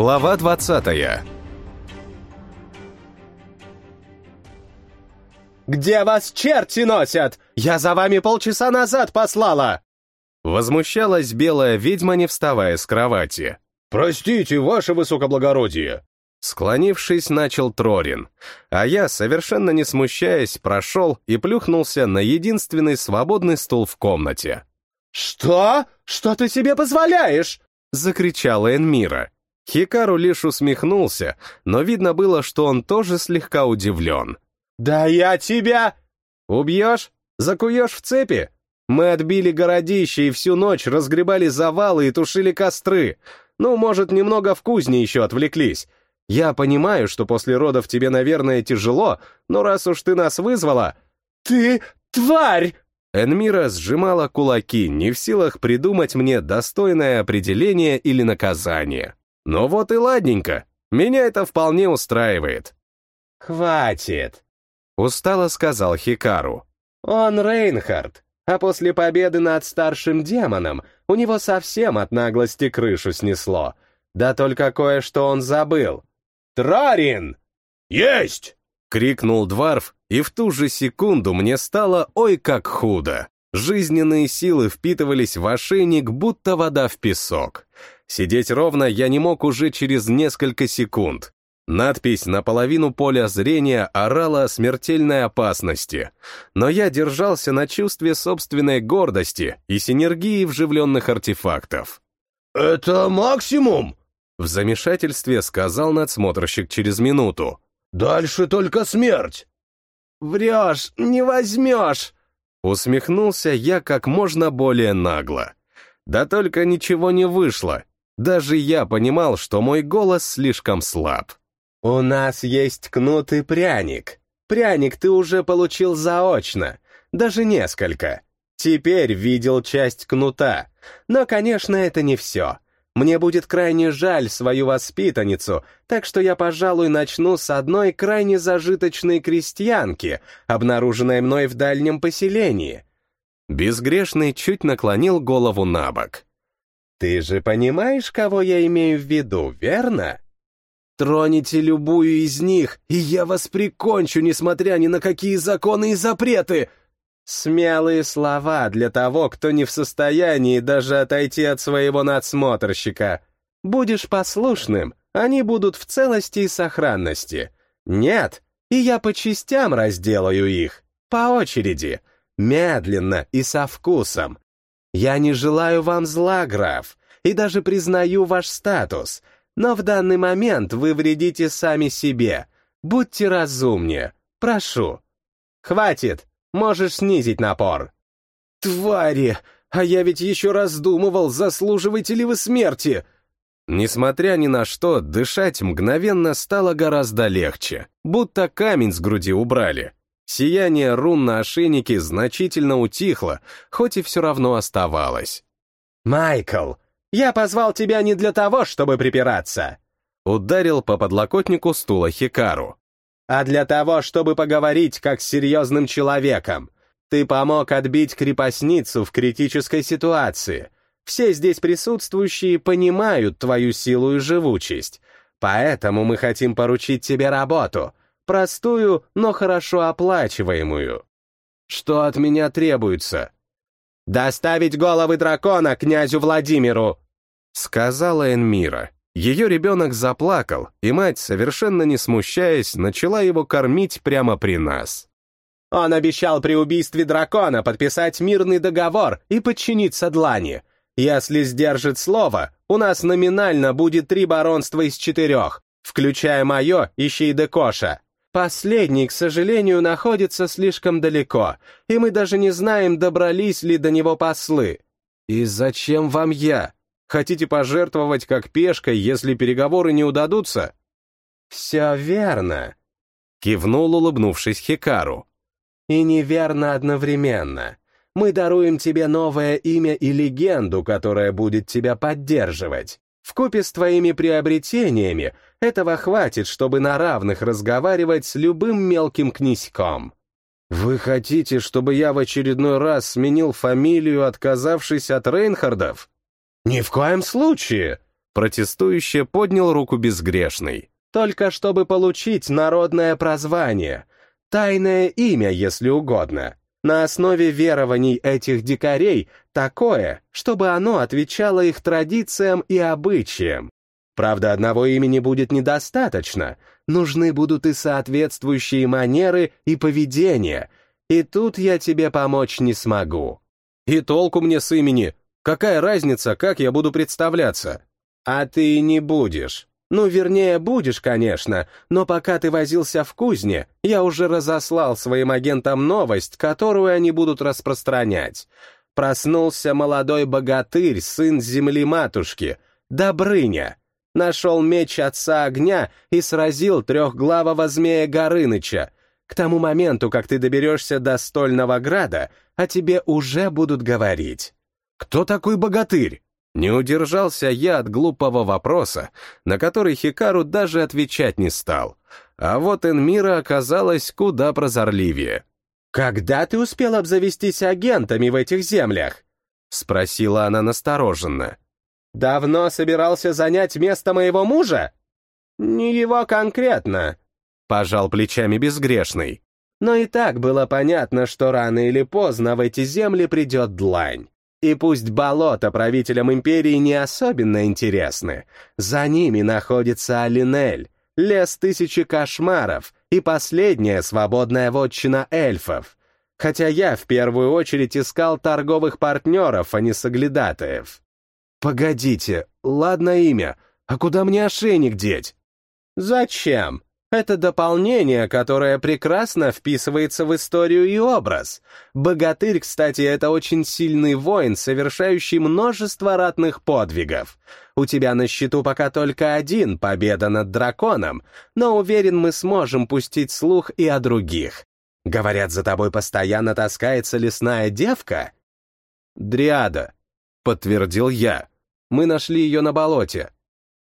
Глава 20 «Где вас черти носят? Я за вами полчаса назад послала!» Возмущалась белая ведьма, не вставая с кровати. «Простите, ваше высокоблагородие!» Склонившись, начал Трорин, а я, совершенно не смущаясь, прошел и плюхнулся на единственный свободный стул в комнате. «Что? Что ты себе позволяешь?» — закричала Энмира. Хикару лишь усмехнулся, но видно было, что он тоже слегка удивлен. «Да я тебя...» «Убьешь? Закуешь в цепи? Мы отбили городище и всю ночь разгребали завалы и тушили костры. Ну, может, немного в кузне еще отвлеклись. Я понимаю, что после родов тебе, наверное, тяжело, но раз уж ты нас вызвала...» «Ты тварь!» Энмира сжимала кулаки, не в силах придумать мне достойное определение или наказание. Но вот и ладненько, меня это вполне устраивает. «Хватит!» — устало сказал Хикару. «Он Рейнхард, а после победы над старшим демоном у него совсем от наглости крышу снесло. Да только кое-что он забыл. Трарин!» «Есть!» — крикнул Дварф, и в ту же секунду мне стало ой как худо. Жизненные силы впитывались в ошейник, будто вода в песок. Сидеть ровно я не мог уже через несколько секунд. Надпись наполовину поля зрения орала о смертельной опасности, но я держался на чувстве собственной гордости и синергии вживленных артефактов. «Это максимум?» В замешательстве сказал надсмотрщик через минуту. «Дальше только смерть!» «Врешь, не возьмешь!» Усмехнулся я как можно более нагло. Да только ничего не вышло. Даже я понимал, что мой голос слишком слаб. «У нас есть кнут и пряник. Пряник ты уже получил заочно, даже несколько. Теперь видел часть кнута. Но, конечно, это не все. Мне будет крайне жаль свою воспитанницу, так что я, пожалуй, начну с одной крайне зажиточной крестьянки, обнаруженной мной в дальнем поселении. Безгрешный чуть наклонил голову на бок. Ты же понимаешь, кого я имею в виду, верно? Троните любую из них, и я вас прикончу, несмотря ни на какие законы и запреты. Смелые слова для того, кто не в состоянии даже отойти от своего надсмотрщика. Будешь послушным, они будут в целости и сохранности. Нет, и я по частям разделаю их, по очереди, медленно и со вкусом. Я не желаю вам зла, граф, и даже признаю ваш статус, но в данный момент вы вредите сами себе. Будьте разумнее, прошу. Хватит, Можешь снизить напор». «Твари! А я ведь еще раздумывал, заслуживаете ли вы смерти!» Несмотря ни на что, дышать мгновенно стало гораздо легче, будто камень с груди убрали. Сияние рун на ошейнике значительно утихло, хоть и все равно оставалось. «Майкл, я позвал тебя не для того, чтобы припираться!» Ударил по подлокотнику стула Хикару а для того, чтобы поговорить как с серьезным человеком. Ты помог отбить крепостницу в критической ситуации. Все здесь присутствующие понимают твою силу и живучесть. Поэтому мы хотим поручить тебе работу. Простую, но хорошо оплачиваемую. Что от меня требуется? Доставить головы дракона князю Владимиру, сказала Энмира. Ее ребенок заплакал, и мать, совершенно не смущаясь, начала его кормить прямо при нас. Он обещал при убийстве дракона подписать мирный договор и подчиниться Длани. Если сдержит слово, у нас номинально будет три баронства из четырех, включая мое и Шейдекоша. Последний, к сожалению, находится слишком далеко, и мы даже не знаем, добрались ли до него послы. И зачем вам я? Хотите пожертвовать как пешкой, если переговоры не удадутся?» «Все верно», — кивнул, улыбнувшись Хикару. «И неверно одновременно. Мы даруем тебе новое имя и легенду, которая будет тебя поддерживать. Вкупе с твоими приобретениями этого хватит, чтобы на равных разговаривать с любым мелким князьком». «Вы хотите, чтобы я в очередной раз сменил фамилию, отказавшись от Рейнхардов?» «Ни в коем случае!» Протестующе поднял руку безгрешный. «Только чтобы получить народное прозвание. Тайное имя, если угодно. На основе верований этих дикарей такое, чтобы оно отвечало их традициям и обычаям. Правда, одного имени будет недостаточно. Нужны будут и соответствующие манеры и поведение. И тут я тебе помочь не смогу. И толку мне с имени. Какая разница, как я буду представляться? А ты не будешь. Ну, вернее, будешь, конечно, но пока ты возился в кузне, я уже разослал своим агентам новость, которую они будут распространять. Проснулся молодой богатырь, сын земли-матушки, Добрыня. Нашел меч отца огня и сразил трехглавого змея Горыныча. К тому моменту, как ты доберешься до Стольного Града, о тебе уже будут говорить. Кто такой богатырь? Не удержался я от глупого вопроса, на который Хикару даже отвечать не стал. А вот Энмира оказалась куда прозорливее. «Когда ты успел обзавестись агентами в этих землях?» — спросила она настороженно. «Давно собирался занять место моего мужа?» «Не его конкретно», — пожал плечами безгрешный. Но и так было понятно, что рано или поздно в эти земли придет длань. И пусть болота правителям империи не особенно интересны, за ними находится Алинель, лес тысячи кошмаров и последняя свободная вотчина эльфов. Хотя я в первую очередь искал торговых партнеров, а не соглядатаев. Погодите, ладно имя, а куда мне ошейник деть? Зачем? Это дополнение, которое прекрасно вписывается в историю и образ. Богатырь, кстати, это очень сильный воин, совершающий множество ратных подвигов. У тебя на счету пока только один — победа над драконом, но уверен, мы сможем пустить слух и о других. Говорят, за тобой постоянно таскается лесная девка? Дриада, — подтвердил я. Мы нашли ее на болоте.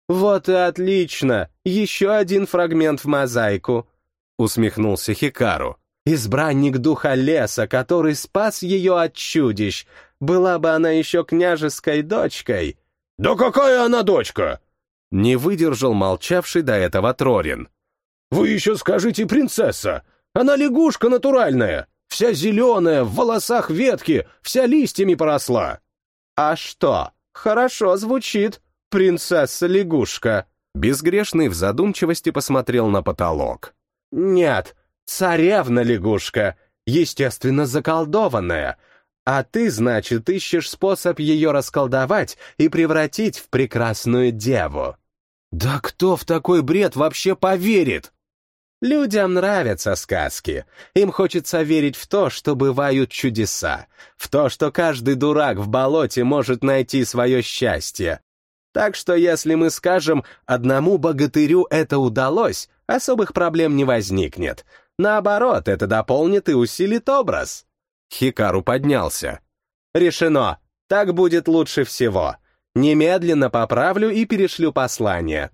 «Вот и отлично! Еще один фрагмент в мозаику!» — усмехнулся Хикару. «Избранник духа леса, который спас ее от чудищ. Была бы она еще княжеской дочкой!» «Да какая она дочка?» Не выдержал молчавший до этого Трорин. «Вы еще скажите принцесса! Она лягушка натуральная! Вся зеленая, в волосах ветки, вся листьями поросла!» «А что? Хорошо звучит!» принцесса-лягушка!» Безгрешный в задумчивости посмотрел на потолок. «Нет, царевна-лягушка, естественно, заколдованная. А ты, значит, ищешь способ ее расколдовать и превратить в прекрасную деву». «Да кто в такой бред вообще поверит?» Людям нравятся сказки. Им хочется верить в то, что бывают чудеса, в то, что каждый дурак в болоте может найти свое счастье. Так что если мы скажем «одному богатырю это удалось», особых проблем не возникнет. Наоборот, это дополнит и усилит образ. Хикару поднялся. Решено. Так будет лучше всего. Немедленно поправлю и перешлю послание.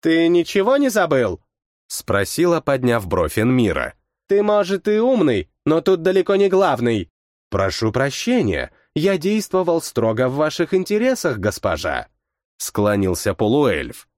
Ты ничего не забыл? Спросила, подняв бровь Энмира. Ты, может, и умный, но тут далеко не главный. Прошу прощения, я действовал строго в ваших интересах, госпожа. — склонился полуэльф.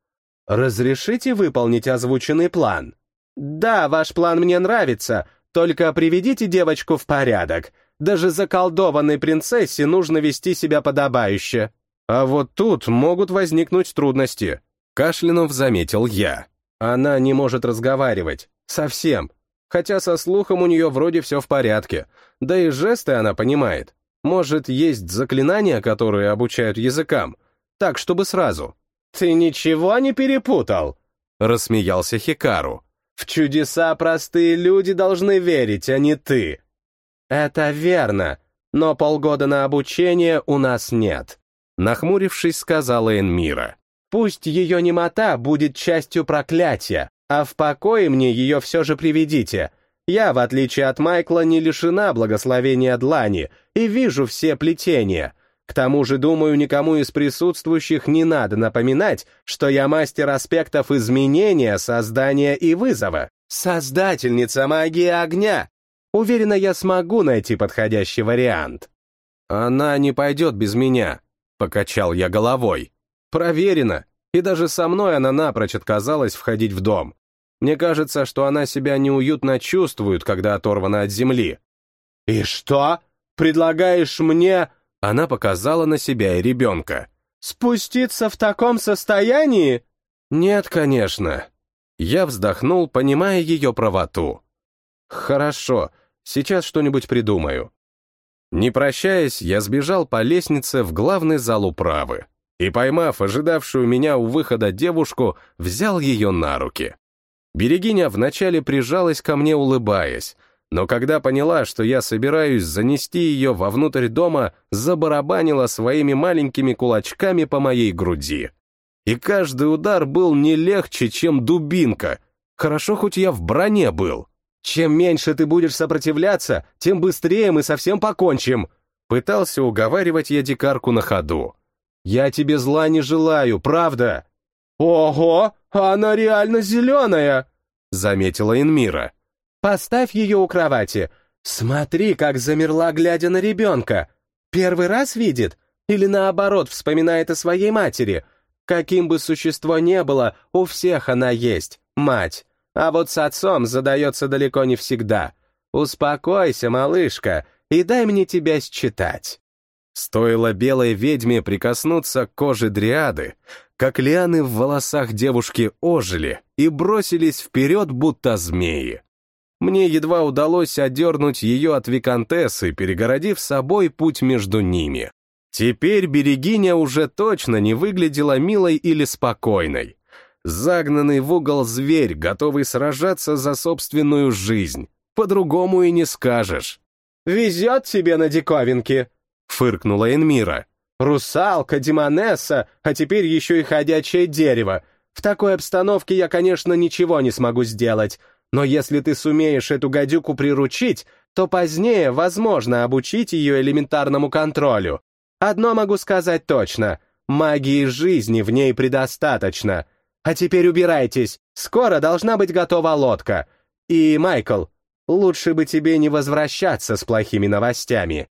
«Разрешите выполнить озвученный план?» «Да, ваш план мне нравится, только приведите девочку в порядок. Даже заколдованной принцессе нужно вести себя подобающе». «А вот тут могут возникнуть трудности», — кашлянув заметил я. «Она не может разговаривать. Совсем. Хотя со слухом у нее вроде все в порядке. Да и жесты она понимает. Может, есть заклинания, которые обучают языкам. Так, чтобы сразу. «Ты ничего не перепутал?» — рассмеялся Хикару. «В чудеса простые люди должны верить, а не ты». «Это верно, но полгода на обучение у нас нет», — нахмурившись, сказала Энмира. «Пусть ее немота будет частью проклятия, а в покое мне ее все же приведите. Я, в отличие от Майкла, не лишена благословения Длани и вижу все плетения. К тому же, думаю, никому из присутствующих не надо напоминать, что я мастер аспектов изменения, создания и вызова. Создательница магии огня. Уверена, я смогу найти подходящий вариант. Она не пойдет без меня, покачал я головой. Проверено, и даже со мной она напрочь отказалась входить в дом. Мне кажется, что она себя неуютно чувствует, когда оторвана от земли. «И что? Предлагаешь мне...» Она показала на себя и ребенка. «Спуститься в таком состоянии?» «Нет, конечно». Я вздохнул, понимая ее правоту. «Хорошо, сейчас что-нибудь придумаю». Не прощаясь, я сбежал по лестнице в главный зал управы и, поймав ожидавшую меня у выхода девушку, взял ее на руки. Берегиня вначале прижалась ко мне, улыбаясь, но когда поняла, что я собираюсь занести ее вовнутрь дома, забарабанила своими маленькими кулачками по моей груди. И каждый удар был не легче, чем дубинка. Хорошо, хоть я в броне был. «Чем меньше ты будешь сопротивляться, тем быстрее мы совсем покончим», пытался уговаривать я дикарку на ходу. «Я тебе зла не желаю, правда?» «Ого, она реально зеленая!» заметила Инмира. Поставь ее у кровати. Смотри, как замерла, глядя на ребенка. Первый раз видит? Или наоборот, вспоминает о своей матери? Каким бы существо ни было, у всех она есть, мать. А вот с отцом задается далеко не всегда. Успокойся, малышка, и дай мне тебя считать. Стоило белой ведьме прикоснуться к коже дриады, как лианы в волосах девушки ожили и бросились вперед, будто змеи. Мне едва удалось одернуть ее от виконтессы, перегородив собой путь между ними. Теперь берегиня уже точно не выглядела милой или спокойной. Загнанный в угол зверь, готовый сражаться за собственную жизнь. По-другому и не скажешь. «Везет тебе на диковинки», — фыркнула Энмира. «Русалка, демонесса, а теперь еще и ходячее дерево. В такой обстановке я, конечно, ничего не смогу сделать, но если ты сумеешь эту гадюку приручить, то позднее возможно обучить ее элементарному контролю. Одно могу сказать точно — магии жизни в ней предостаточно. А теперь убирайтесь, скоро должна быть готова лодка. И, Майкл, лучше бы тебе не возвращаться с плохими новостями.